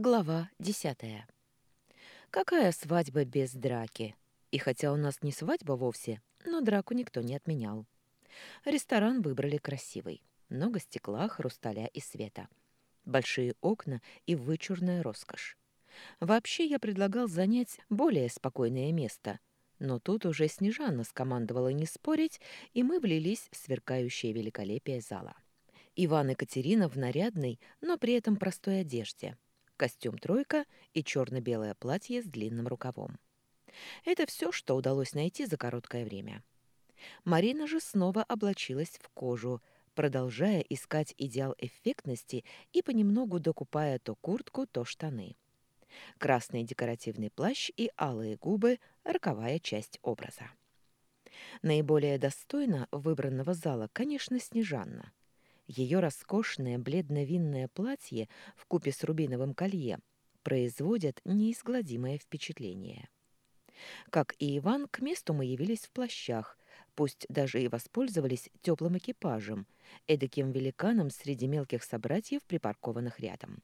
Глава десятая. Какая свадьба без драки? И хотя у нас не свадьба вовсе, но драку никто не отменял. Ресторан выбрали красивый. Много стекла, хрусталя и света. Большие окна и вычурная роскошь. Вообще я предлагал занять более спокойное место, но тут уже Снежана скомандовала не спорить, и мы влились в сверкающее великолепие зала. Иван и Катерина в нарядной, но при этом простой одежде – костюм «тройка» и черно-белое платье с длинным рукавом. Это все, что удалось найти за короткое время. Марина же снова облачилась в кожу, продолжая искать идеал эффектности и понемногу докупая то куртку, то штаны. Красный декоративный плащ и алые губы – роковая часть образа. Наиболее достойно выбранного зала, конечно, Снежанна. Ее роскошное бледно-винное платье в купе с рубиновым колье производят неизгладимое впечатление. Как и Иван, к месту мы явились в плащах, пусть даже и воспользовались теплым экипажем, эдаким великаном среди мелких собратьев, припаркованных рядом.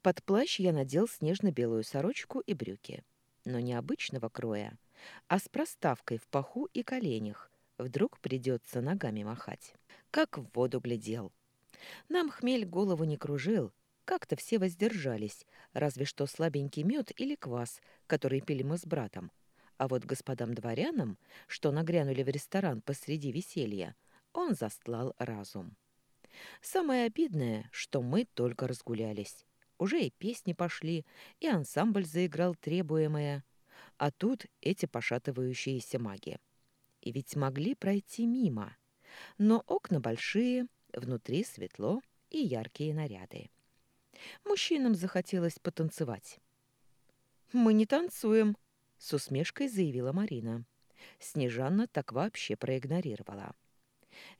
Под плащ я надел снежно-белую сорочку и брюки, но не обычного кроя, а с проставкой в паху и коленях, вдруг придется ногами махать как в воду глядел. Нам хмель голову не кружил, как-то все воздержались, разве что слабенький мед или квас, который пили мы с братом. А вот господам-дворянам, что нагрянули в ресторан посреди веселья, он застлал разум. Самое обидное, что мы только разгулялись. Уже и песни пошли, и ансамбль заиграл требуемое. А тут эти пошатывающиеся маги. И ведь могли пройти мимо но окна большие, внутри светло и яркие наряды. Мужчинам захотелось потанцевать. «Мы не танцуем», — с усмешкой заявила Марина. Снежанна так вообще проигнорировала.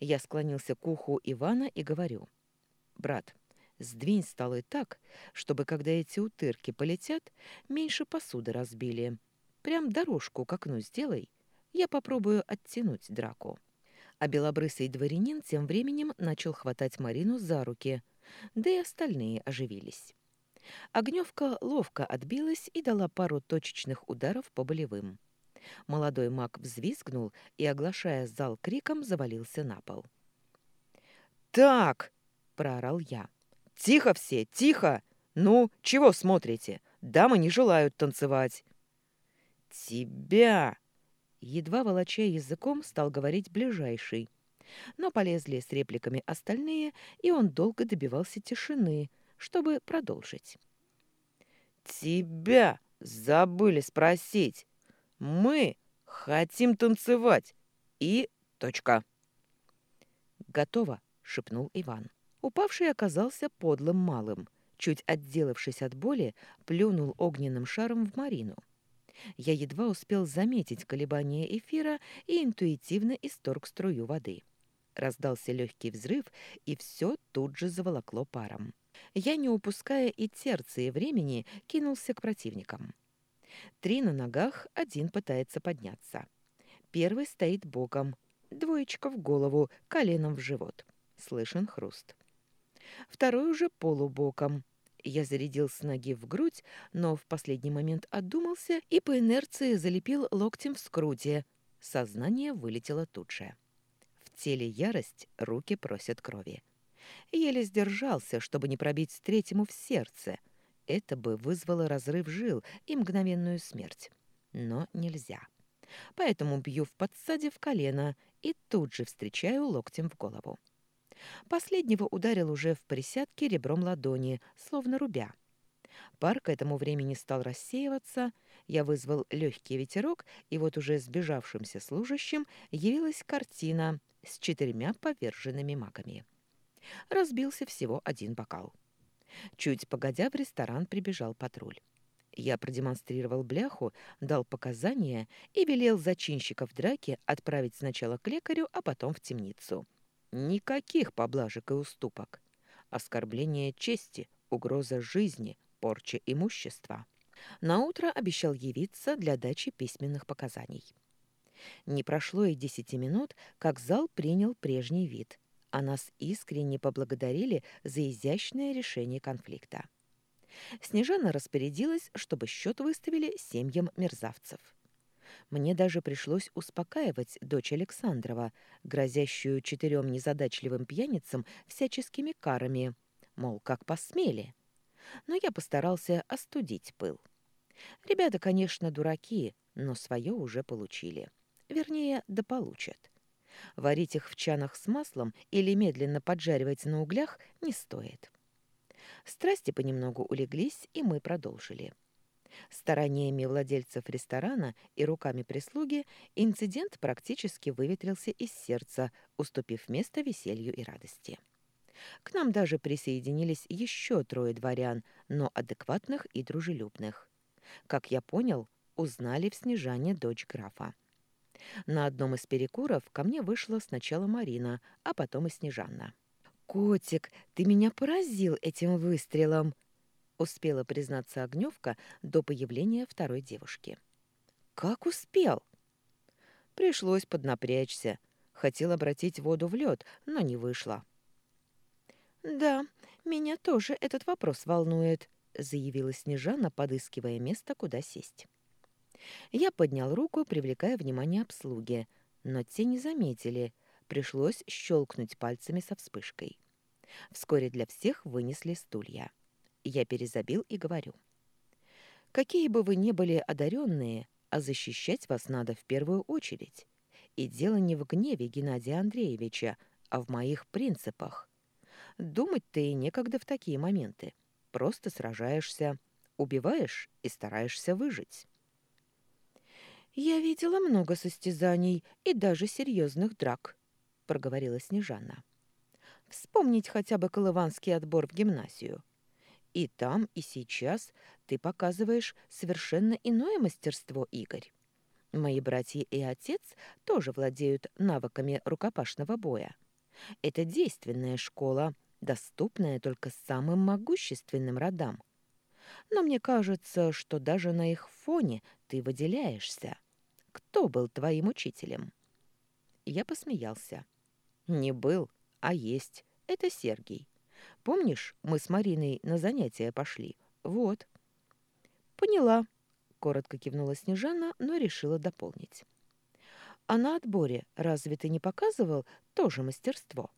Я склонился к уху Ивана и говорю. «Брат, сдвинь столы так, чтобы, когда эти утырки полетят, меньше посуды разбили. Прям дорожку к окну сделай. Я попробую оттянуть драку» а белобрысый дворянин тем временем начал хватать Марину за руки, да и остальные оживились. Огневка ловко отбилась и дала пару точечных ударов по болевым. Молодой маг взвизгнул и, оглашая зал криком, завалился на пол. «Так!» — проорал я. «Тихо все, тихо! Ну, чего смотрите? Дамы не желают танцевать!» «Тебя!» Едва волоча языком, стал говорить ближайший. Но полезли с репликами остальные, и он долго добивался тишины, чтобы продолжить. «Тебя забыли спросить. Мы хотим танцевать. И точка». «Готово», — шепнул Иван. Упавший оказался подлым малым. Чуть отделавшись от боли, плюнул огненным шаром в Марину. Я едва успел заметить колебания эфира и интуитивно исторг струю воды. Раздался легкий взрыв, и все тут же заволокло паром. Я, не упуская и терции времени, кинулся к противникам. Три на ногах, один пытается подняться. Первый стоит боком, двоечка в голову, коленом в живот. Слышен хруст. Второй уже полубоком, я зарядил с ноги в грудь, но в последний момент отдумался и по инерции залепил локтем в скруте. Сознание вылетело тут же. В теле ярость, руки просят крови. Еле сдержался, чтобы не пробить третьему в сердце. Это бы вызвало разрыв жил и мгновенную смерть. Но нельзя. Поэтому бью в подсаде в колено и тут же встречаю локтем в голову. Последнего ударил уже в присядке ребром ладони, словно рубя. Пар к этому времени стал рассеиваться, я вызвал легкий ветерок, и вот уже сбежавшимся служащим явилась картина с четырьмя поверженными магами. Разбился всего один бокал. Чуть погодя в ресторан прибежал патруль. Я продемонстрировал бляху, дал показания и велел зачинщиков драки отправить сначала к лекарю, а потом в темницу. Никаких поблажек и уступок. Оскорбление чести, угроза жизни, порча имущества. Наутро обещал явиться для дачи письменных показаний. Не прошло и десяти минут, как зал принял прежний вид, а нас искренне поблагодарили за изящное решение конфликта. Снежана распорядилась, чтобы счет выставили семьям мерзавцев. Мне даже пришлось успокаивать дочь Александрова, грозящую четырем незадачливым пьяницам всяческими карами, мол, как посмели. Но я постарался остудить пыл. Ребята, конечно, дураки, но свое уже получили. Вернее, да получат. Варить их в чанах с маслом или медленно поджаривать на углях не стоит. Страсти понемногу улеглись, и мы продолжили. Стараниями владельцев ресторана и руками прислуги инцидент практически выветрился из сердца, уступив место веселью и радости. К нам даже присоединились еще трое дворян, но адекватных и дружелюбных. Как я понял, узнали в Снежане дочь графа. На одном из перекуров ко мне вышла сначала Марина, а потом и Снежанна. «Котик, ты меня поразил этим выстрелом!» Успела признаться Огневка до появления второй девушки. «Как успел?» Пришлось поднапрячься. Хотел обратить воду в лед, но не вышло. «Да, меня тоже этот вопрос волнует», — заявила Снежана, подыскивая место, куда сесть. Я поднял руку, привлекая внимание обслуги, но те не заметили. Пришлось щелкнуть пальцами со вспышкой. Вскоре для всех вынесли стулья. Я перезабил и говорю. «Какие бы вы ни были одаренные, а защищать вас надо в первую очередь. И дело не в гневе Геннадия Андреевича, а в моих принципах. Думать-то и некогда в такие моменты. Просто сражаешься, убиваешь и стараешься выжить». «Я видела много состязаний и даже серьезных драк», — проговорила Снежана. «Вспомнить хотя бы колыванский отбор в гимнасию. И там, и сейчас ты показываешь совершенно иное мастерство, Игорь. Мои братья и отец тоже владеют навыками рукопашного боя. Это действенная школа, доступная только самым могущественным родам. Но мне кажется, что даже на их фоне ты выделяешься. Кто был твоим учителем?» Я посмеялся. «Не был, а есть. Это Сергей. Помнишь, мы с Мариной на занятия пошли? Вот». «Поняла», — коротко кивнула Снежана, но решила дополнить. «А на отборе разве ты не показывал тоже мастерство?»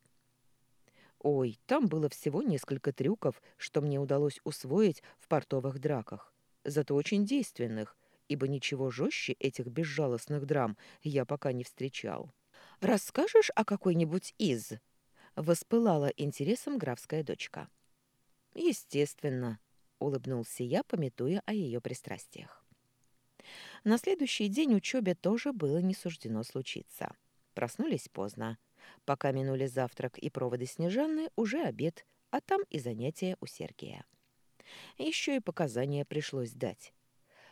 «Ой, там было всего несколько трюков, что мне удалось усвоить в портовых драках, зато очень действенных, ибо ничего жестче этих безжалостных драм я пока не встречал. «Расскажешь о какой-нибудь из?» — воспылала интересом графская дочка. «Естественно», — улыбнулся я, пометуя о ее пристрастиях. На следующий день учебе тоже было не суждено случиться. Проснулись поздно. Пока минули завтрак и проводы Снежаны, уже обед, а там и занятия у Сергия. Еще и показания пришлось дать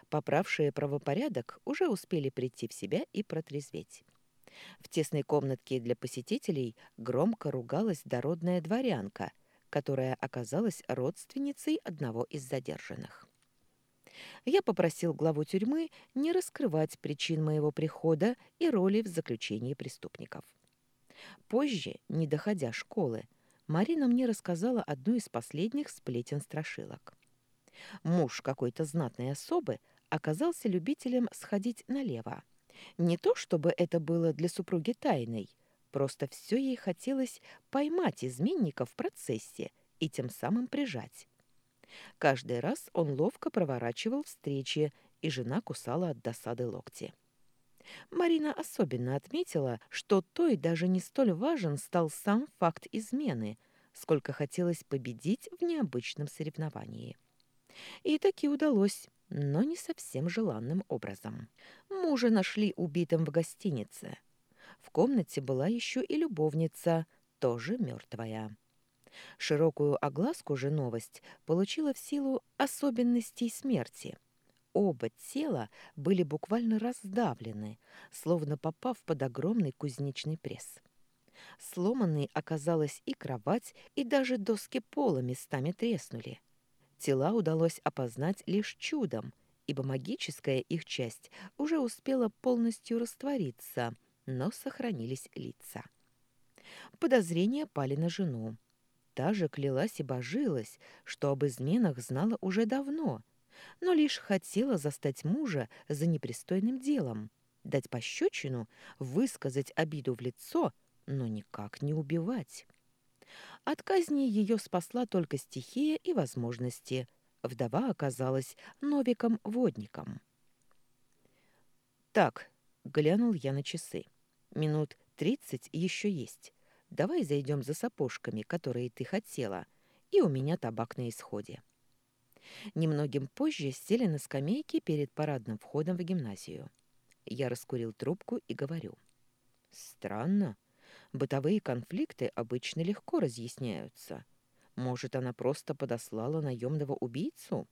поправшие правопорядок, уже успели прийти в себя и протрезветь. В тесной комнатке для посетителей громко ругалась дородная дворянка, которая оказалась родственницей одного из задержанных. Я попросил главу тюрьмы не раскрывать причин моего прихода и роли в заключении преступников. Позже, не доходя школы, Марина мне рассказала одну из последних сплетен-страшилок. Муж какой-то знатной особы оказался любителем сходить налево. Не то чтобы это было для супруги тайной, просто все ей хотелось поймать изменника в процессе и тем самым прижать. Каждый раз он ловко проворачивал встречи, и жена кусала от досады локти. Марина особенно отметила, что той даже не столь важен стал сам факт измены, сколько хотелось победить в необычном соревновании. И таки удалось но не совсем желанным образом. Мужа нашли убитым в гостинице. В комнате была еще и любовница, тоже мертвая. Широкую огласку же новость получила в силу особенностей смерти. Оба тела были буквально раздавлены, словно попав под огромный кузнечный пресс. Сломанной оказалась и кровать, и даже доски пола местами треснули. Тела удалось опознать лишь чудом, ибо магическая их часть уже успела полностью раствориться, но сохранились лица. Подозрения пали на жену. Та же клялась и божилась, что об изменах знала уже давно, но лишь хотела застать мужа за непристойным делом, дать пощечину, высказать обиду в лицо, но никак не убивать. От казни ее спасла только стихия и возможности. Вдова оказалась новиком-водником. «Так», — глянул я на часы, — «минут тридцать еще есть. Давай зайдем за сапожками, которые ты хотела, и у меня табак на исходе». Немногим позже сели на скамейке перед парадным входом в гимназию. Я раскурил трубку и говорю. «Странно. Бытовые конфликты обычно легко разъясняются. Может, она просто подослала наемного убийцу?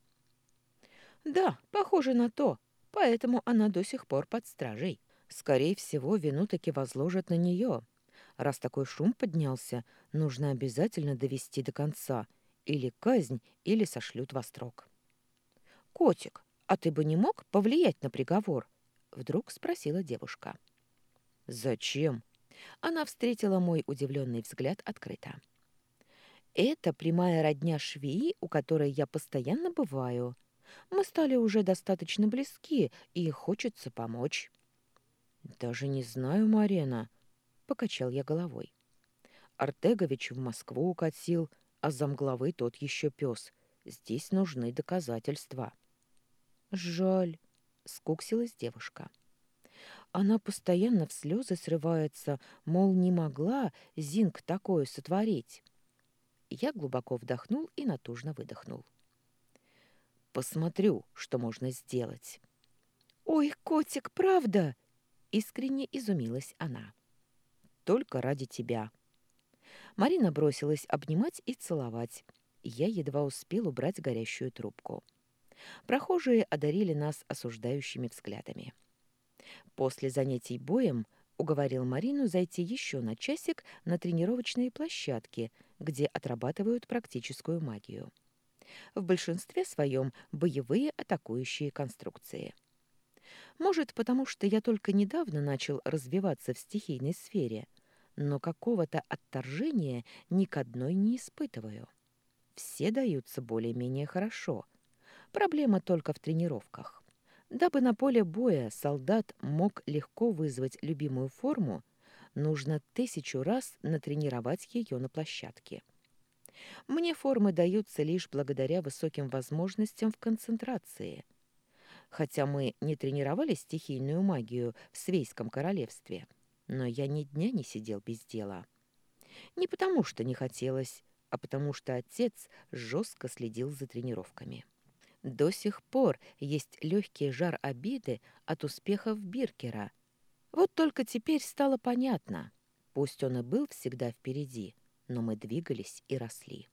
Да, похоже на то. Поэтому она до сих пор под стражей. Скорее всего, вину таки возложат на нее. Раз такой шум поднялся, нужно обязательно довести до конца. Или казнь, или сошлют во строк. «Котик, а ты бы не мог повлиять на приговор?» Вдруг спросила девушка. «Зачем?» Она встретила мой удивленный взгляд открыто. «Это прямая родня швеи, у которой я постоянно бываю. Мы стали уже достаточно близки, и хочется помочь». «Даже не знаю, Марена», — покачал я головой. Артегович в Москву укатил, а замглавы тот еще пес. Здесь нужны доказательства. «Жаль», — скуксилась девушка. Она постоянно в слезы срывается, мол, не могла Зинг такое сотворить. Я глубоко вдохнул и натужно выдохнул. Посмотрю, что можно сделать. «Ой, котик, правда?» — искренне изумилась она. «Только ради тебя». Марина бросилась обнимать и целовать. Я едва успел убрать горящую трубку. Прохожие одарили нас осуждающими взглядами. После занятий боем уговорил Марину зайти еще на часик на тренировочные площадки, где отрабатывают практическую магию. В большинстве своем боевые атакующие конструкции. Может, потому что я только недавно начал развиваться в стихийной сфере, но какого-то отторжения ни к одной не испытываю. Все даются более-менее хорошо. Проблема только в тренировках. Дабы на поле боя солдат мог легко вызвать любимую форму, нужно тысячу раз натренировать ее на площадке. Мне формы даются лишь благодаря высоким возможностям в концентрации. Хотя мы не тренировали стихийную магию в Свейском королевстве, но я ни дня не сидел без дела. Не потому что не хотелось, а потому что отец жестко следил за тренировками. До сих пор есть легкий жар обиды от успехов Биркера. Вот только теперь стало понятно. Пусть он и был всегда впереди, но мы двигались и росли.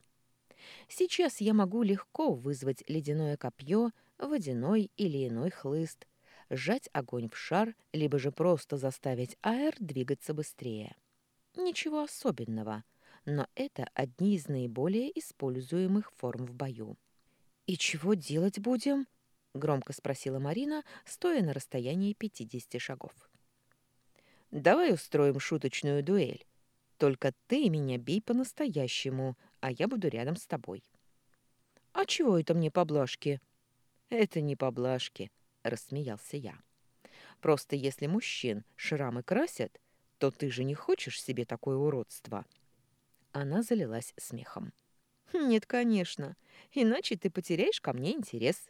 Сейчас я могу легко вызвать ледяное копье, водяной или иной хлыст, сжать огонь в шар, либо же просто заставить аэр двигаться быстрее. Ничего особенного, но это одни из наиболее используемых форм в бою. «И чего делать будем?» — громко спросила Марина, стоя на расстоянии пятидесяти шагов. «Давай устроим шуточную дуэль. Только ты меня бей по-настоящему, а я буду рядом с тобой». «А чего это мне поблажки?» «Это не поблажки», — рассмеялся я. «Просто если мужчин шрамы красят, то ты же не хочешь себе такое уродство». Она залилась смехом. «Нет, конечно. Иначе ты потеряешь ко мне интерес».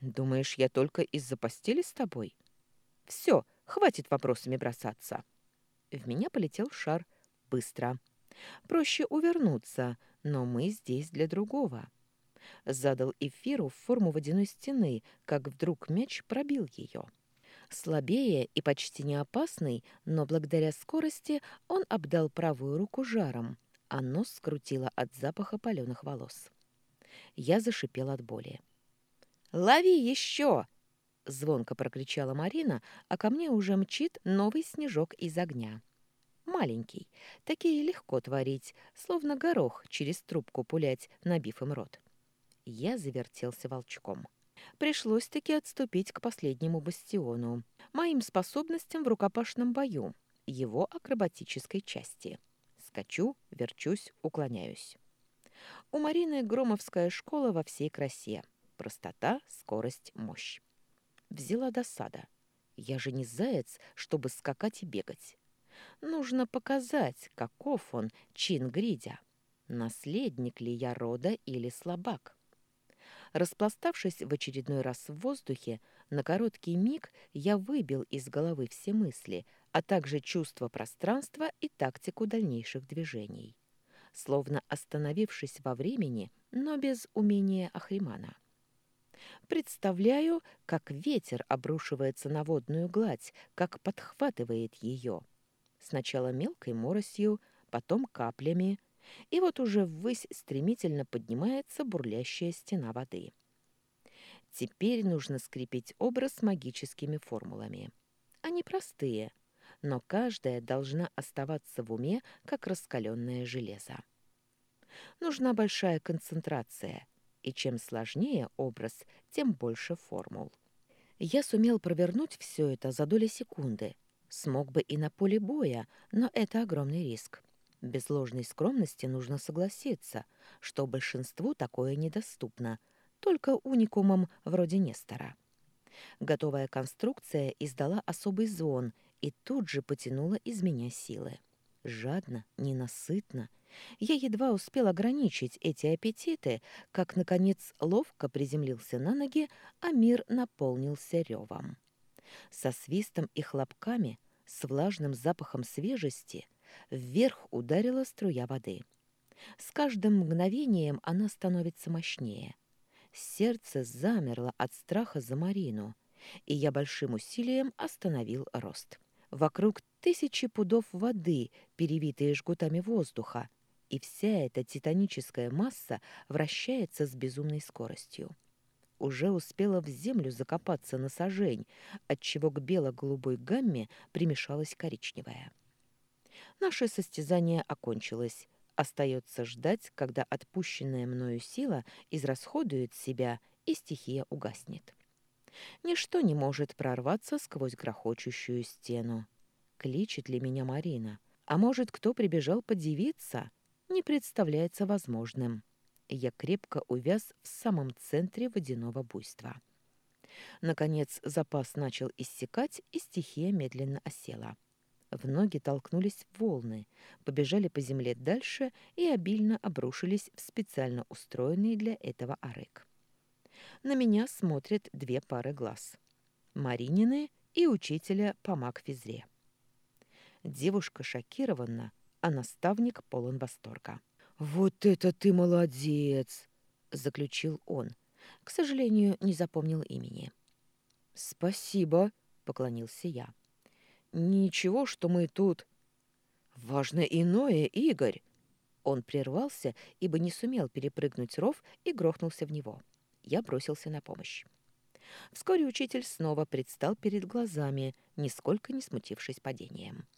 «Думаешь, я только из-за постели с тобой?» «Все, хватит вопросами бросаться». В меня полетел шар. Быстро. Проще увернуться, но мы здесь для другого. Задал эфиру в форму водяной стены, как вдруг мяч пробил ее. Слабее и почти не опасный, но благодаря скорости он обдал правую руку жаром, а нос скрутило от запаха паленых волос. Я зашипела от боли. «Лови еще!» — звонко прокричала Марина, а ко мне уже мчит новый снежок из огня. Маленький, такие легко творить, словно горох через трубку пулять, набив им рот. Я завертелся волчком. Пришлось-таки отступить к последнему бастиону, моим способностям в рукопашном бою, его акробатической части — Скачу, верчусь, уклоняюсь. У Марины Громовская школа во всей красе. Простота, скорость, мощь. Взяла досада. Я же не заяц, чтобы скакать и бегать. Нужно показать, каков он, чин Гридя. Наследник ли я рода или слабак? Распластавшись в очередной раз в воздухе, на короткий миг я выбил из головы все мысли, а также чувство пространства и тактику дальнейших движений. Словно остановившись во времени, но без умения Ахримана. Представляю, как ветер обрушивается на водную гладь, как подхватывает ее. Сначала мелкой моросью, потом каплями, и вот уже ввысь стремительно поднимается бурлящая стена воды. Теперь нужно скрепить образ магическими формулами. Они простые, но каждая должна оставаться в уме, как раскаленное железо. Нужна большая концентрация, и чем сложнее образ, тем больше формул. Я сумел провернуть все это за доли секунды. Смог бы и на поле боя, но это огромный риск. Без ложной скромности нужно согласиться, что большинству такое недоступно – только уникумом вроде Нестора. Готовая конструкция издала особый звон и тут же потянула из меня силы. Жадно, ненасытно. Я едва успел ограничить эти аппетиты, как, наконец, ловко приземлился на ноги, а мир наполнился ревом. Со свистом и хлопками, с влажным запахом свежести, вверх ударила струя воды. С каждым мгновением она становится мощнее. Сердце замерло от страха за Марину, и я большим усилием остановил рост. Вокруг тысячи пудов воды, перевитые жгутами воздуха, и вся эта титаническая масса вращается с безумной скоростью. Уже успела в землю закопаться на сажень, отчего к бело-голубой гамме примешалась коричневая. Наше состязание окончилось, Остается ждать, когда отпущенная мною сила израсходует себя, и стихия угаснет. Ничто не может прорваться сквозь грохочущую стену. Кличет ли меня Марина? А может, кто прибежал подивиться? Не представляется возможным. Я крепко увяз в самом центре водяного буйства. Наконец запас начал иссякать, и стихия медленно осела. В ноги толкнулись волны, побежали по земле дальше и обильно обрушились в специально устроенный для этого арык. На меня смотрят две пары глаз. Маринины и учителя по магфизре. Девушка шокирована, а наставник полон восторга. «Вот это ты молодец!» — заключил он. К сожалению, не запомнил имени. «Спасибо», — поклонился я. Ничего, что мы тут... Важно иное, Игорь. Он прервался, ибо не сумел перепрыгнуть ров и грохнулся в него. Я бросился на помощь. Вскоре учитель снова предстал перед глазами, нисколько не смутившись падением.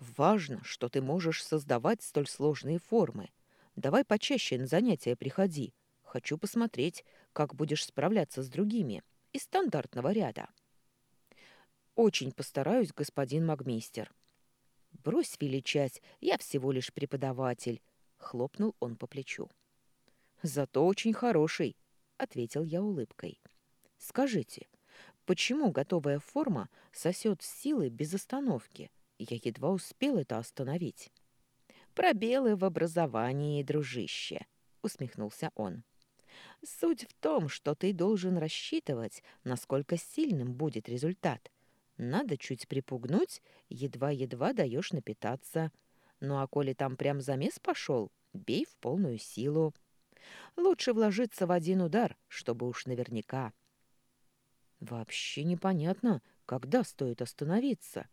«Важно, что ты можешь создавать столь сложные формы. Давай почаще на занятия приходи. Хочу посмотреть, как будешь справляться с другими из стандартного ряда». Очень постараюсь, господин магмейстер. Брось величать, я всего лишь преподаватель, хлопнул он по плечу. Зато очень хороший, ответил я улыбкой. Скажите, почему готовая форма сосет силы без остановки? Я едва успел это остановить. Пробелы в образовании, дружище, усмехнулся он. Суть в том, что ты должен рассчитывать, насколько сильным будет результат, надо чуть припугнуть, едва-едва даешь напитаться. Ну а коли там прям замес пошел, бей в полную силу. Лучше вложиться в один удар, чтобы уж наверняка. Вообще непонятно, когда стоит остановиться,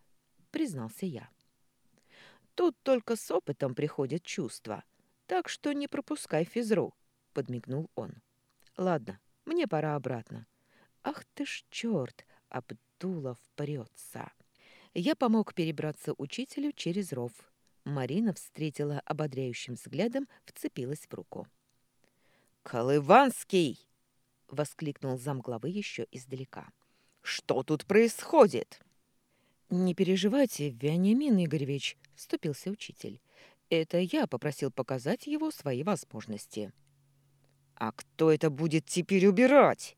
признался я. Тут только с опытом приходит чувство, так что не пропускай физру, подмигнул он. Ладно, мне пора обратно. Ах ты ж черт, об Тулов прется. Я помог перебраться учителю через ров. Марина встретила ободряющим взглядом, вцепилась в руку. «Колыванский!» — воскликнул замглавы еще издалека. «Что тут происходит?» «Не переживайте, Вениамин Игоревич», — вступился учитель. Это я попросил показать его свои возможности. «А кто это будет теперь убирать?»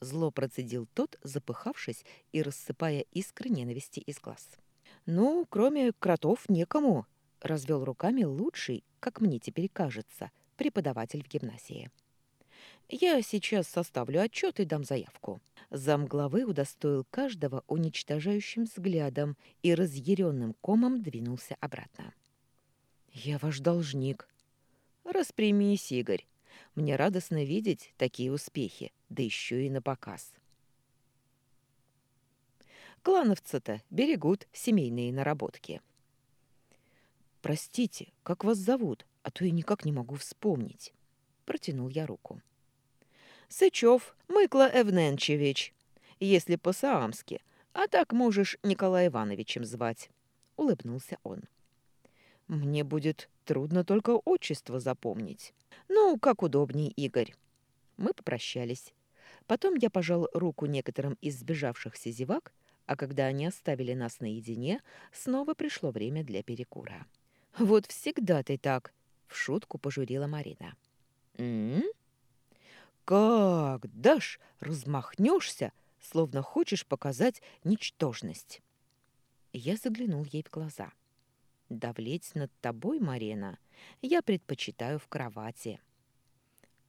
Зло процедил тот, запыхавшись и рассыпая искры ненависти из глаз. «Ну, кроме кротов, некому», — развел руками лучший, как мне теперь кажется, преподаватель в гимназии. «Я сейчас составлю отчет и дам заявку». Замглавы удостоил каждого уничтожающим взглядом и разъяренным комом двинулся обратно. «Я ваш должник». «Распрямись, Игорь. Мне радостно видеть такие успехи, да еще и на показ». Клановцы-то берегут семейные наработки. «Простите, как вас зовут? А то я никак не могу вспомнить». Протянул я руку. «Сычев Мыкла Эвненчевич, если по-саамски, а так можешь Николая Ивановичем звать», — улыбнулся он. «Мне будет трудно только отчество запомнить. Ну, как удобней, Игорь». Мы попрощались. Потом я пожал руку некоторым из сбежавшихся зевак, а когда они оставили нас наедине, снова пришло время для перекура. «Вот всегда ты так!» — в шутку пожурила Марина. «М-м?» «Как дашь, размахнешься, словно хочешь показать ничтожность!» Я заглянул ей в глаза. «Давлеть над тобой, Марина, я предпочитаю в кровати».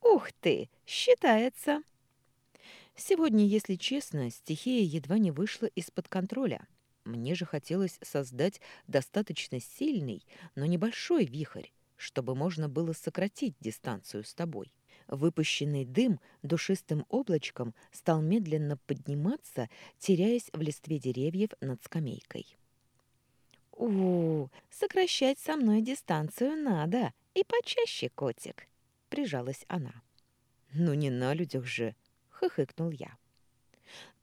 «Ух ты! Считается!» Сегодня, если честно, стихия едва не вышла из-под контроля. Мне же хотелось создать достаточно сильный, но небольшой вихрь, чтобы можно было сократить дистанцию с тобой. Выпущенный дым душистым облачком стал медленно подниматься, теряясь в листве деревьев над скамейкой. «У, сокращать со мной дистанцию надо, и почаще, котик», — прижалась она. «Ну не на людях же», хохыкнул я.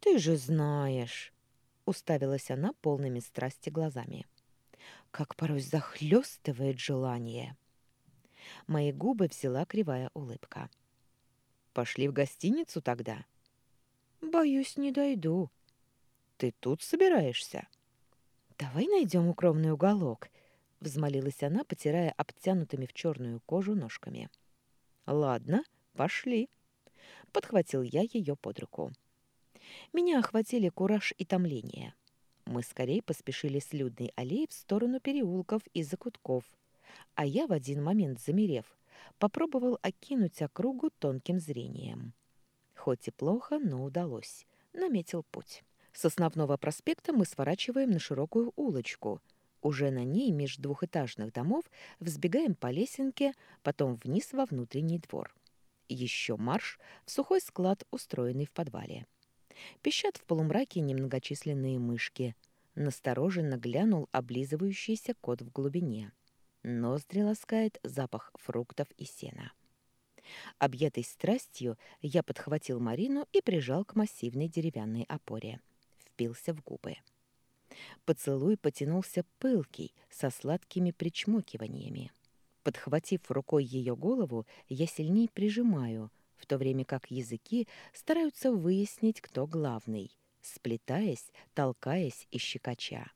«Ты же знаешь!» — уставилась она полными страсти глазами. «Как порой захлестывает желание!» Мои губы взяла кривая улыбка. «Пошли в гостиницу тогда?» «Боюсь, не дойду». «Ты тут собираешься?» «Давай найдем укромный уголок», — взмолилась она, потирая обтянутыми в черную кожу ножками. «Ладно, пошли» подхватил я ее под руку. Меня охватили кураж и томление. Мы скорее поспешили с людной аллеи в сторону переулков и закутков, а я в один момент, замерев, попробовал окинуть округу тонким зрением. Хоть и плохо, но удалось. Наметил путь. С основного проспекта мы сворачиваем на широкую улочку. Уже на ней меж двухэтажных домов взбегаем по лесенке, потом вниз во внутренний двор. Еще марш в сухой склад, устроенный в подвале. Пищат в полумраке немногочисленные мышки. Настороженно глянул облизывающийся кот в глубине. Ноздри ласкает запах фруктов и сена. Объятый страстью, я подхватил Марину и прижал к массивной деревянной опоре. Впился в губы. Поцелуй потянулся пылкий, со сладкими причмокиваниями. Подхватив рукой ее голову, я сильней прижимаю, в то время как языки стараются выяснить, кто главный, сплетаясь, толкаясь и щекоча.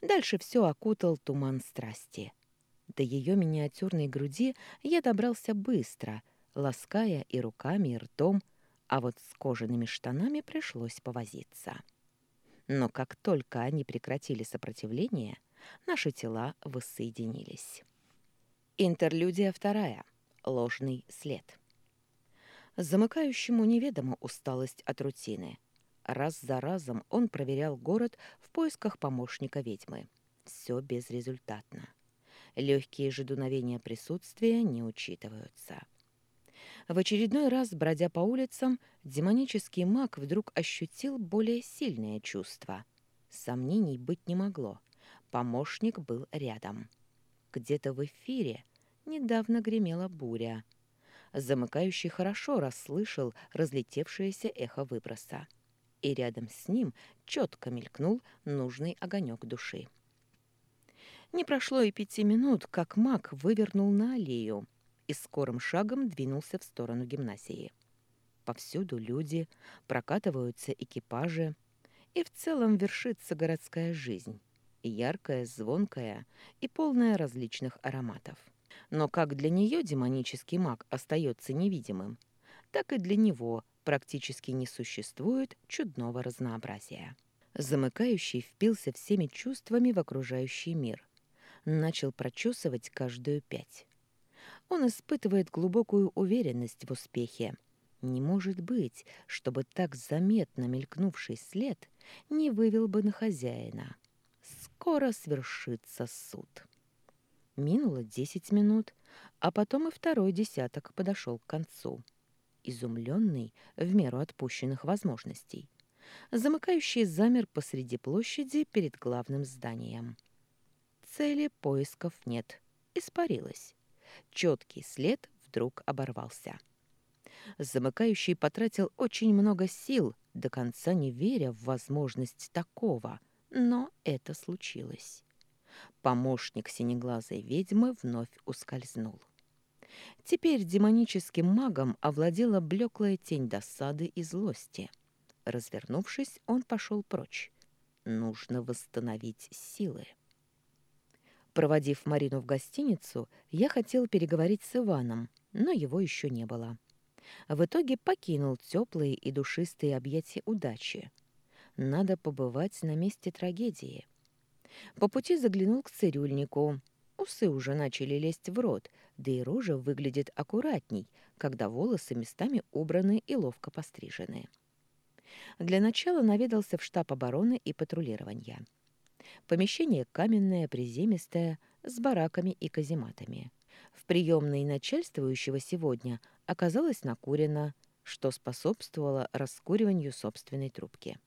Дальше все окутал туман страсти. До ее миниатюрной груди я добрался быстро, лаская и руками, и ртом, а вот с кожаными штанами пришлось повозиться. Но как только они прекратили сопротивление, наши тела воссоединились. Интерлюдия вторая. Ложный след. Замыкающему неведомо усталость от рутины. Раз за разом он проверял город в поисках помощника ведьмы. Все безрезультатно. Легкие же дуновения присутствия не учитываются. В очередной раз, бродя по улицам, демонический маг вдруг ощутил более сильное чувство. Сомнений быть не могло. Помощник был рядом. Где-то в эфире недавно гремела буря. Замыкающий хорошо расслышал разлетевшееся эхо выброса. И рядом с ним четко мелькнул нужный огонек души. Не прошло и пяти минут, как маг вывернул на аллею и скорым шагом двинулся в сторону гимназии. Повсюду люди, прокатываются экипажи, и в целом вершится городская жизнь. яркая, звонкая и полная различных ароматов. Но как для нее демонический маг остается невидимым, так и для него практически не существует чудного разнообразия. Замыкающий впился всеми чувствами в окружающий мир. Начал прочесывать каждую пять. Он испытывает глубокую уверенность в успехе. Не может быть, чтобы так заметно мелькнувший след не вывел бы на хозяина. Скоро свершится суд. Минуло десять минут, а потом и второй десяток подошел к концу. Изумленный в меру отпущенных возможностей. Замыкающий замер посреди площади перед главным зданием. Цели поисков нет. Испарилась. Четкий след вдруг оборвался. Замыкающий потратил очень много сил, до конца не веря в возможность такого, но это случилось. Помощник синеглазой ведьмы вновь ускользнул. Теперь демоническим магом овладела блеклая тень досады и злости. Развернувшись, он пошел прочь. Нужно восстановить силы. Проводив Марину в гостиницу, я хотел переговорить с Иваном, но его еще не было. В итоге покинул теплые и душистые объятия удачи. Надо побывать на месте трагедии. По пути заглянул к цирюльнику. Усы уже начали лезть в рот, да и рожа выглядит аккуратней, когда волосы местами убраны и ловко пострижены. Для начала наведался в штаб обороны и патрулирования. Помещение каменное, приземистое, с бараками и казематами. В приемной начальствующего сегодня оказалось накурено, что способствовало раскуриванию собственной трубки.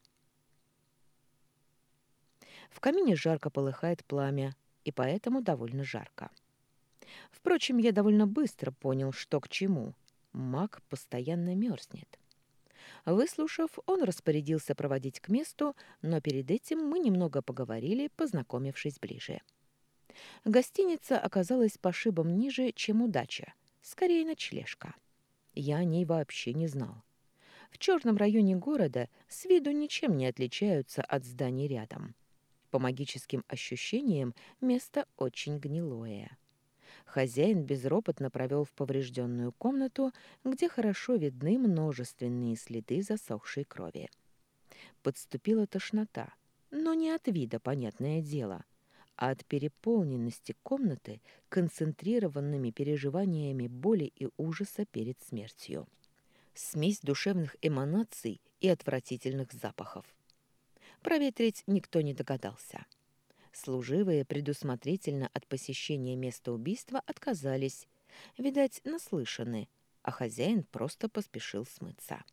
В камине жарко полыхает пламя, и поэтому довольно жарко. Впрочем, я довольно быстро понял, что к чему. Маг постоянно мерзнет. Выслушав, он распорядился проводить к месту, но перед этим мы немного поговорили, познакомившись ближе. Гостиница оказалась пошибом ниже, чем удача, скорее ночлежка. Я о ней вообще не знал. В черном районе города с виду ничем не отличаются от зданий рядом. По магическим ощущениям место очень гнилое. Хозяин безропотно провел в поврежденную комнату, где хорошо видны множественные следы засохшей крови. Подступила тошнота, но не от вида, понятное дело, а от переполненности комнаты концентрированными переживаниями боли и ужаса перед смертью. Смесь душевных эманаций и отвратительных запахов. Проветрить никто не догадался. Служивые предусмотрительно от посещения места убийства отказались, видать, наслышаны, а хозяин просто поспешил смыться.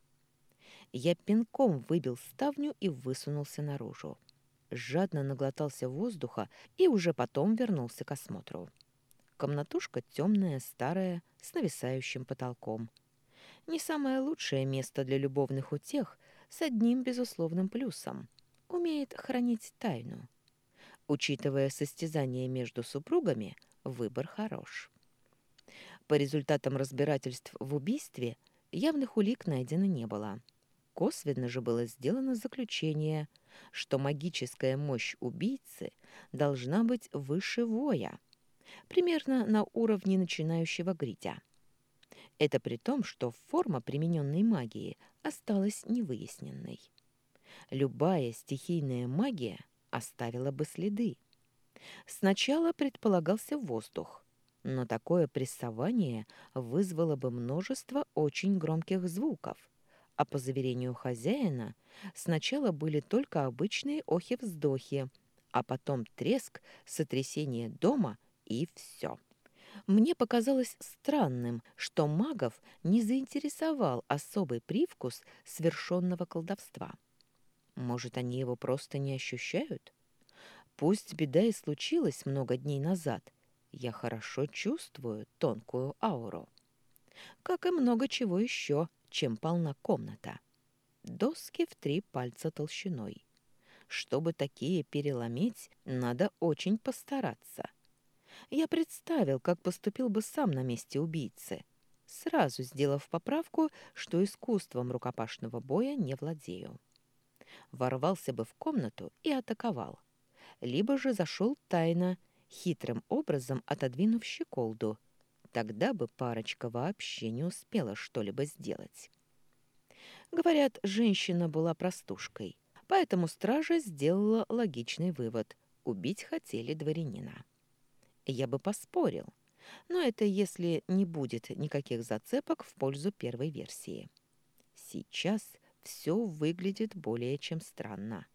Я пинком выбил ставню и высунулся наружу. Жадно наглотался воздуха и уже потом вернулся к осмотру. Комнатушка темная, старая, с нависающим потолком. Не самое лучшее место для любовных утех с одним безусловным плюсом. Умеет хранить тайну. Учитывая состязание между супругами, выбор хорош. По результатам разбирательств в убийстве явных улик найдено не было. Косвенно же было сделано заключение, что магическая мощь убийцы должна быть выше воя, примерно на уровне начинающего гритя. Это при том, что форма примененной магии осталась невыясненной. Любая стихийная магия оставила бы следы. Сначала предполагался воздух, но такое прессование вызвало бы множество очень громких звуков, а по заверению хозяина сначала были только обычные охи-вздохи, а потом треск, сотрясение дома и все. Мне показалось странным, что магов не заинтересовал особый привкус свершенного колдовства. Может, они его просто не ощущают? Пусть беда и случилась много дней назад, я хорошо чувствую тонкую ауру. Как и много чего еще, чем полна комната. Доски в три пальца толщиной. Чтобы такие переломить, надо очень постараться. Я представил, как поступил бы сам на месте убийцы, сразу сделав поправку, что искусством рукопашного боя не владею ворвался бы в комнату и атаковал. либо же зашел тайно, хитрым образом отодвинув щеколду. Тогда бы парочка вообще не успела что-либо сделать. Говорят, женщина была простушкой, поэтому стража сделала логичный вывод – убить хотели дворянина. Я бы поспорил, но это если не будет никаких зацепок в пользу первой версии. Сейчас все выглядит более чем странно.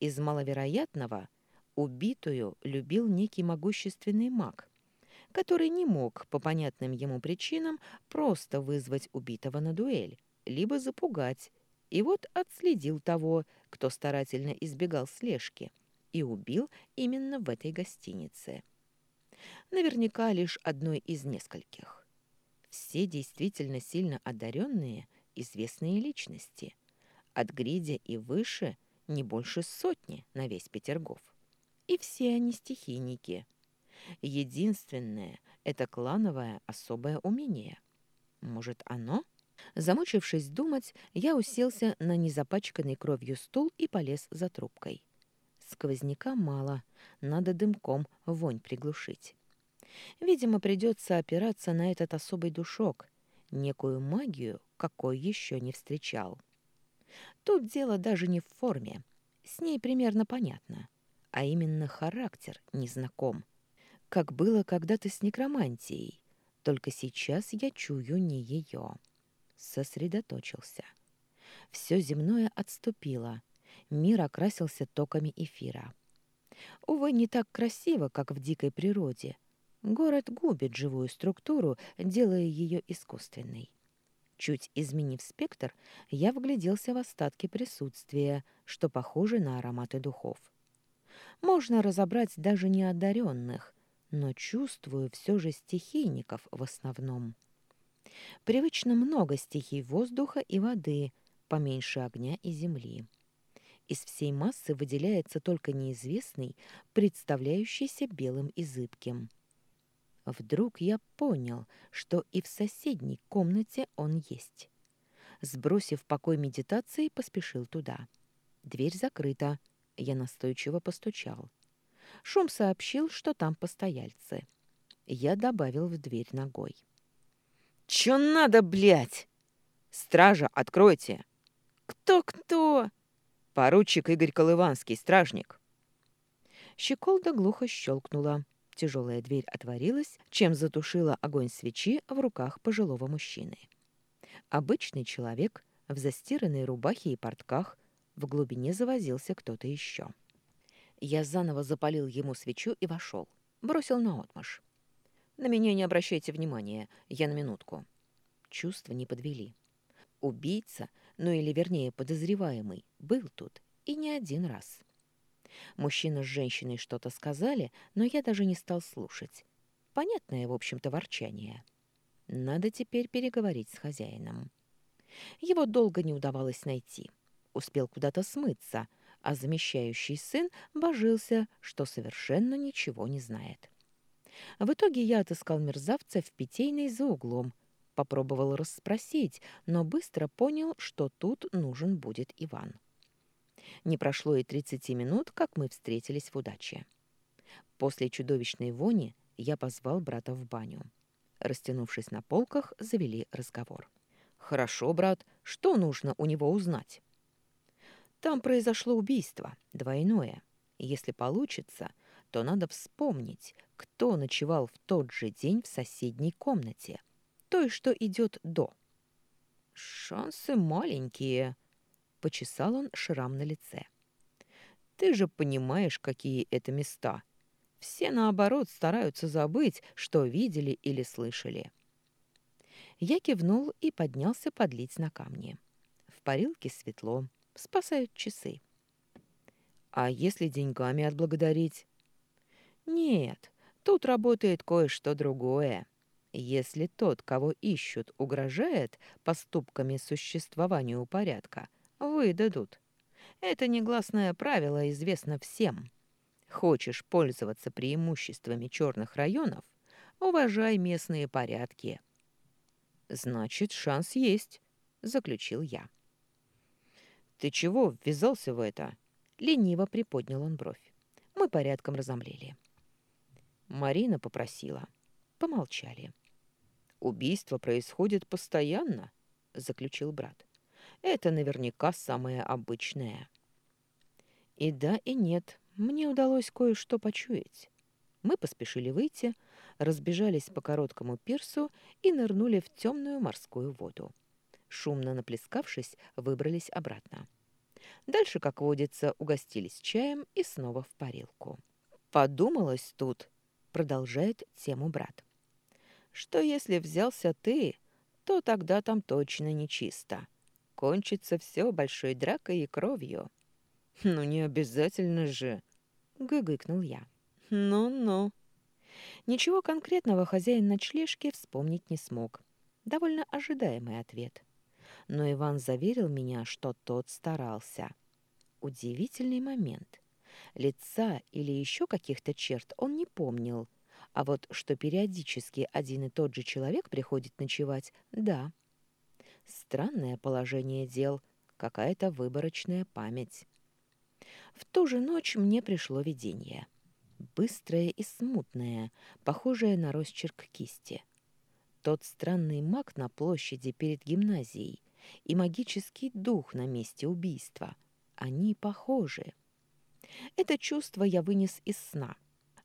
Из маловероятного убитую любил некий могущественный маг, который не мог по понятным ему причинам просто вызвать убитого на дуэль, либо запугать, и вот отследил того, кто старательно избегал слежки, и убил именно в этой гостинице. Наверняка лишь одной из нескольких. Все действительно сильно одаренные, известные личности. От Гридя и выше не больше сотни на весь Петергоф. И все они стихийники. Единственное — это клановое особое умение. Может, оно? Замучившись думать, я уселся на незапачканный кровью стул и полез за трубкой. Сквозняка мало, надо дымком вонь приглушить. Видимо, придется опираться на этот особый душок, некую магию, какой еще не встречал. Тут дело даже не в форме, с ней примерно понятно а именно характер незнаком. Как было когда-то с некромантией, только сейчас я чую не ее. Сосредоточился. Все земное отступило, мир окрасился токами эфира. Увы, не так красиво, как в дикой природе. Город губит живую структуру, делая ее искусственной. Чуть изменив спектр, я вгляделся в остатки присутствия, что похоже на ароматы духов можно разобрать даже неодаренных, но чувствую все же стихийников в основном. Привычно много стихий воздуха и воды, поменьше огня и земли. Из всей массы выделяется только неизвестный, представляющийся белым и зыбким. Вдруг я понял, что и в соседней комнате он есть. Сбросив покой медитации, поспешил туда. Дверь закрыта, я настойчиво постучал. Шум сообщил, что там постояльцы. Я добавил в дверь ногой. «Чё надо, блядь?» «Стража, откройте!» «Кто-кто?» «Поручик Игорь Колыванский, стражник». Щеколда глухо щелкнула. Тяжелая дверь отворилась, чем затушила огонь свечи в руках пожилого мужчины. Обычный человек в застиранной рубахе и портках в глубине завозился кто-то еще. Я заново запалил ему свечу и вошел. Бросил на отмаш. «На меня не обращайте внимания. Я на минутку». Чувства не подвели. Убийца, ну или вернее подозреваемый, был тут и не один раз. Мужчина с женщиной что-то сказали, но я даже не стал слушать. Понятное, в общем-то, ворчание. Надо теперь переговорить с хозяином. Его долго не удавалось найти успел куда-то смыться, а замещающий сын божился, что совершенно ничего не знает. В итоге я отыскал мерзавца в питейной за углом, попробовал расспросить, но быстро понял, что тут нужен будет Иван. Не прошло и тридцати минут, как мы встретились в удаче. После чудовищной вони я позвал брата в баню. Растянувшись на полках, завели разговор. «Хорошо, брат, что нужно у него узнать?» Там произошло убийство, двойное. Если получится, то надо вспомнить, кто ночевал в тот же день в соседней комнате, той, что идет до. «Шансы маленькие», — почесал он шрам на лице. «Ты же понимаешь, какие это места. Все, наоборот, стараются забыть, что видели или слышали». Я кивнул и поднялся подлить на камни. В парилке светло, спасают часы. А если деньгами отблагодарить? Нет, тут работает кое-что другое. Если тот, кого ищут, угрожает поступками существованию порядка, выдадут. Это негласное правило известно всем. Хочешь пользоваться преимуществами черных районов, уважай местные порядки. Значит, шанс есть, заключил я. «Ты чего ввязался в это?» Лениво приподнял он бровь. мы порядком разомлели. Марина попросила. Помолчали. «Убийство происходит постоянно», — заключил брат. «Это наверняка самое обычное». И да, и нет. Мне удалось кое-что почуять. Мы поспешили выйти, разбежались по короткому пирсу и нырнули в темную морскую воду. Шумно наплескавшись, выбрались обратно. Дальше, как водится, угостились чаем и снова в парилку. «Подумалось тут», — продолжает тему брат, «что если взялся ты, то тогда там точно нечисто. Кончится все большой дракой и кровью». «Ну, не обязательно же», — гыгыкнул я. «Ну-ну». Ничего конкретного хозяин ночлежки вспомнить не смог. Довольно ожидаемый ответ. Но Иван заверил меня, что тот старался. Удивительный момент. Лица или еще каких-то черт он не помнил. А вот что периодически один и тот же человек приходит ночевать, да. Странное положение дел, какая-то выборочная память. В ту же ночь мне пришло видение. Быстрое и смутное, похожее на росчерк кисти. Тот странный маг на площади перед гимназией и магический дух на месте убийства. Они похожи. Это чувство я вынес из сна.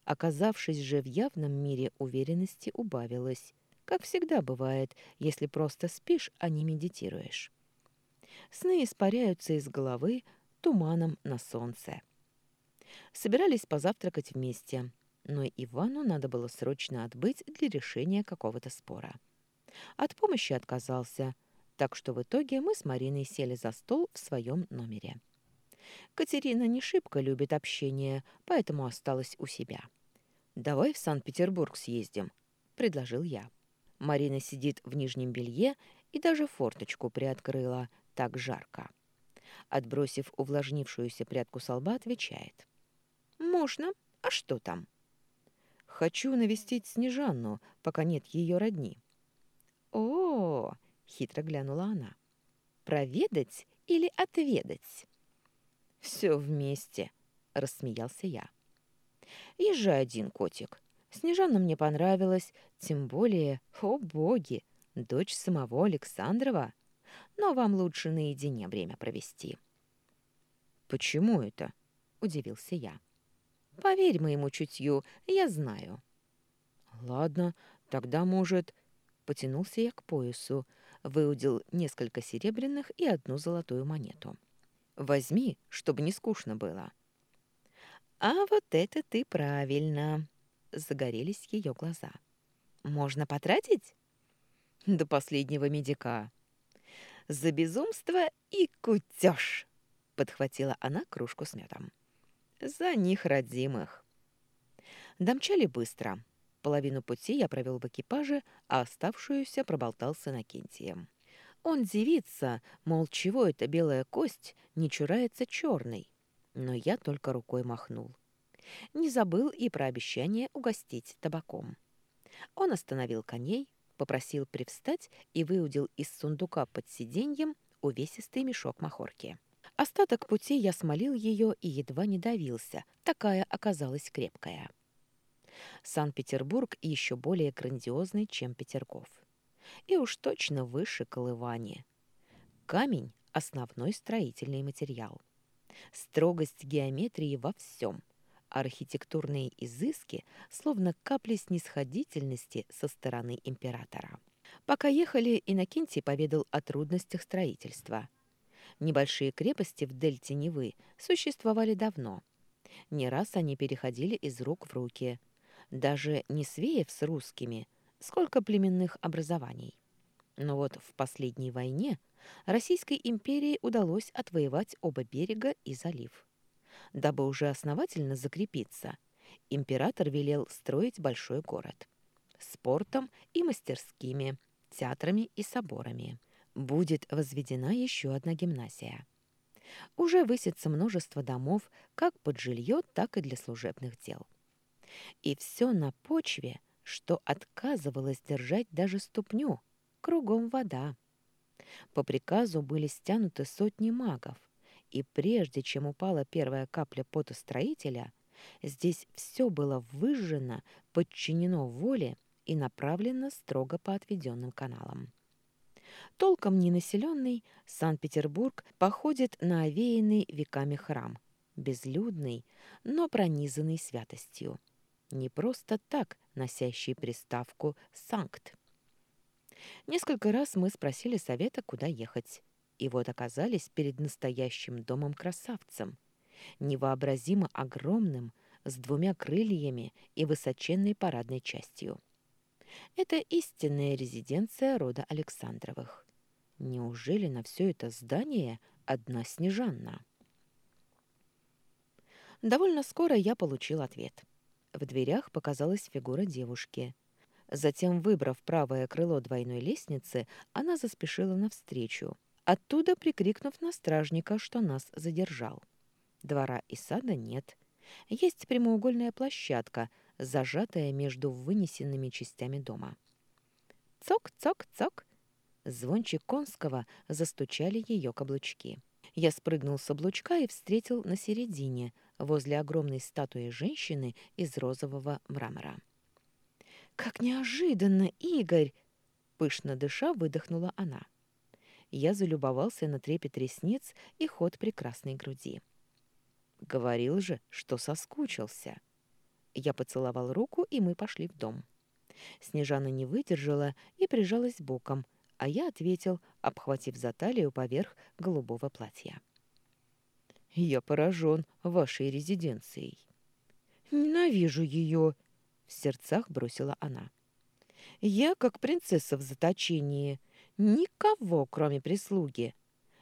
Оказавшись же в явном мире, уверенности убавилось, как всегда бывает, если просто спишь, а не медитируешь. Сны испаряются из головы, туманом на солнце. Собирались позавтракать вместе, но Ивану надо было срочно отбыть для решения какого-то спора. От помощи отказался, так что в итоге мы с Мариной сели за стол в своем номере. Катерина не шибко любит общение, поэтому осталась у себя. «Давай в Санкт-Петербург съездим», — предложил я. Марина сидит в нижнем белье и даже форточку приоткрыла, так жарко отбросив увлажнившуюся прядку со лба, отвечает. «Можно. А что там?» «Хочу навестить Снежанну, пока нет ее родни». «О, -о, -о хитро глянула она. «Проведать или отведать?» «Все вместе», — рассмеялся я. «Езжай один, котик. Снежанна мне понравилась, тем более, о боги, дочь самого Александрова но вам лучше наедине время провести». «Почему это?» — удивился я. «Поверь моему чутью, я знаю». «Ладно, тогда, может...» Потянулся я к поясу, выудил несколько серебряных и одну золотую монету. «Возьми, чтобы не скучно было». «А вот это ты правильно!» — загорелись ее глаза. «Можно потратить?» «До последнего медика», за безумство и кутеж!» — подхватила она кружку с медом. «За них родимых!» Домчали быстро. Половину пути я провел в экипаже, а оставшуюся проболтал с Иннокентием. Он дивится, мол, чего эта белая кость не чурается черной. Но я только рукой махнул. Не забыл и про обещание угостить табаком. Он остановил коней, попросил привстать и выудил из сундука под сиденьем увесистый мешок махорки. Остаток пути я смолил ее и едва не давился, такая оказалась крепкая. Санкт-Петербург еще более грандиозный, чем Петергоф. И уж точно выше Колывани. Камень – основной строительный материал. Строгость геометрии во всем – архитектурные изыски, словно капли снисходительности со стороны императора. Пока ехали, Иннокентий поведал о трудностях строительства. Небольшие крепости в дельте Невы существовали давно. Не раз они переходили из рук в руки. Даже не свеев с русскими, сколько племенных образований. Но вот в последней войне Российской империи удалось отвоевать оба берега и залив. Дабы уже основательно закрепиться, император велел строить большой город. С портом и мастерскими, театрами и соборами. Будет возведена еще одна гимназия. Уже высится множество домов как под жилье, так и для служебных дел. И все на почве, что отказывалось держать даже ступню, кругом вода. По приказу были стянуты сотни магов – и прежде чем упала первая капля пота строителя, Здесь все было выжжено, подчинено воле и направлено строго по отведенным каналам. Толком не населенный, Санкт-Петербург походит на овеянный веками храм, безлюдный, но пронизанный святостью. Не просто так носящий приставку «Санкт». Несколько раз мы спросили совета, куда ехать. И вот оказались перед настоящим домом-красавцем, невообразимо огромным, с двумя крыльями и высоченной парадной частью. Это истинная резиденция рода Александровых. Неужели на все это здание одна Снежанна? Довольно скоро я получил ответ. В дверях показалась фигура девушки. Затем, выбрав правое крыло двойной лестницы, она заспешила навстречу, оттуда прикрикнув на стражника, что нас задержал. Двора и сада нет. Есть прямоугольная площадка, зажатая между вынесенными частями дома. Цок-цок-цок! Звонче конского застучали ее каблучки. Я спрыгнул с облучка и встретил на середине, возле огромной статуи женщины из розового мрамора. «Как неожиданно, Игорь!» Пышно дыша выдохнула она. Я залюбовался на трепет ресниц и ход прекрасной груди. Говорил же, что соскучился. Я поцеловал руку, и мы пошли в дом. Снежана не выдержала и прижалась боком, а я ответил, обхватив за талию поверх голубого платья. «Я поражен вашей резиденцией». «Ненавижу ее!» — в сердцах бросила она. «Я как принцесса в заточении. Никого, кроме прислуги.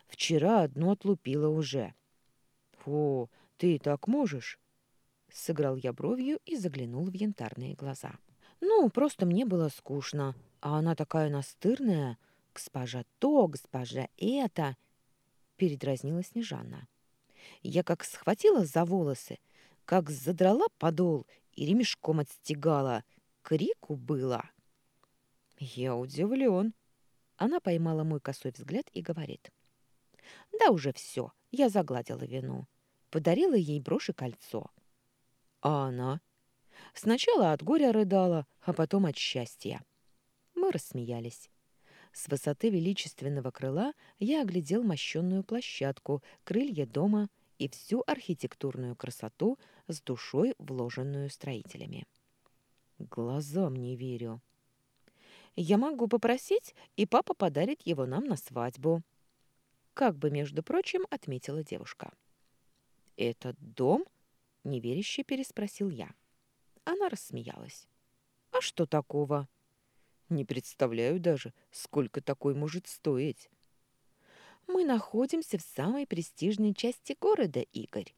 Вчера одну отлупила уже». «Фу, ты так можешь?» Сыграл я бровью и заглянул в янтарные глаза. «Ну, просто мне было скучно, а она такая настырная. Госпожа то, госпожа это!» Передразнила Снежана. Я как схватила за волосы, как задрала подол и ремешком отстегала. Крику было. Я удивлен. Она поймала мой косой взгляд и говорит. Да уже все, я загладила вину. Подарила ей брошь и кольцо. А она? Сначала от горя рыдала, а потом от счастья. Мы рассмеялись. С высоты величественного крыла я оглядел мощенную площадку, крылья дома и всю архитектурную красоту с душой, вложенную строителями. Глазам не верю. Я могу попросить, и папа подарит его нам на свадьбу. Как бы, между прочим, отметила девушка. «Этот дом?» — неверяще переспросил я. Она рассмеялась. «А что такого?» «Не представляю даже, сколько такой может стоить». «Мы находимся в самой престижной части города, Игорь»,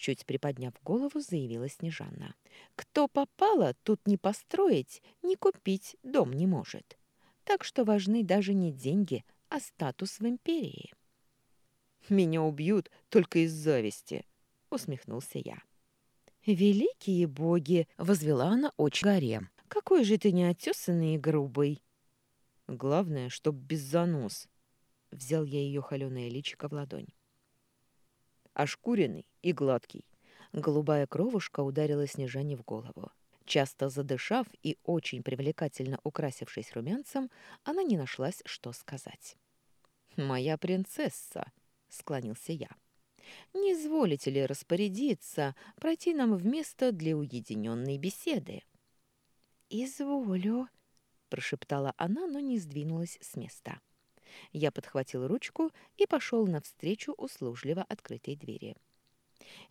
чуть приподняв голову, заявила Снежанна. «Кто попало, тут не построить, не купить дом не может. Так что важны даже не деньги, а статус в империи». «Меня убьют только из зависти», — усмехнулся я. «Великие боги!» — возвела она очень горе. «Какой же ты неотесанный и грубый!» «Главное, чтоб без занос!» — взял я ее холеное личико в ладонь. «Ошкуренный и гладкий!» Голубая кровушка ударила Снежане в голову. Часто задышав и очень привлекательно украсившись румянцем, она не нашлась, что сказать. «Моя принцесса!» — склонился я. Не изволите ли распорядиться пройти нам в место для уединенной беседы?» «Изволю», — прошептала она, но не сдвинулась с места. Я подхватил ручку и пошел навстречу услужливо открытой двери.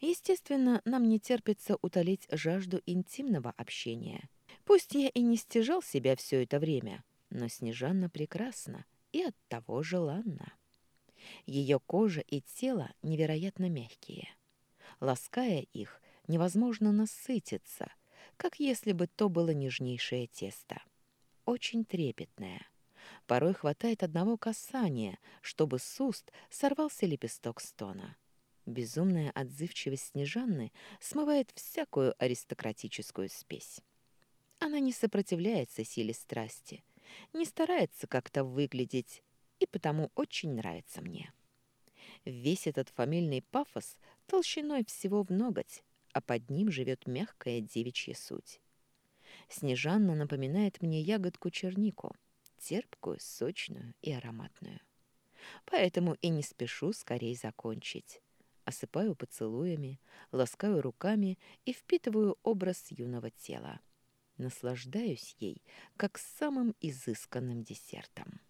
Естественно, нам не терпится утолить жажду интимного общения. Пусть я и не стяжал себя все это время, но Снежанна прекрасна и оттого желанна. Ее кожа и тело невероятно мягкие. Лаская их, невозможно насытиться, как если бы то было нежнейшее тесто. Очень трепетное. Порой хватает одного касания, чтобы с уст сорвался лепесток стона. Безумная отзывчивость Снежанны смывает всякую аристократическую спесь. Она не сопротивляется силе страсти, не старается как-то выглядеть и потому очень нравится мне. Весь этот фамильный пафос толщиной всего в ноготь, а под ним живет мягкая девичья суть. Снежанна напоминает мне ягодку-чернику, терпкую, сочную и ароматную. Поэтому и не спешу скорее закончить. Осыпаю поцелуями, ласкаю руками и впитываю образ юного тела. Наслаждаюсь ей, как самым изысканным десертом.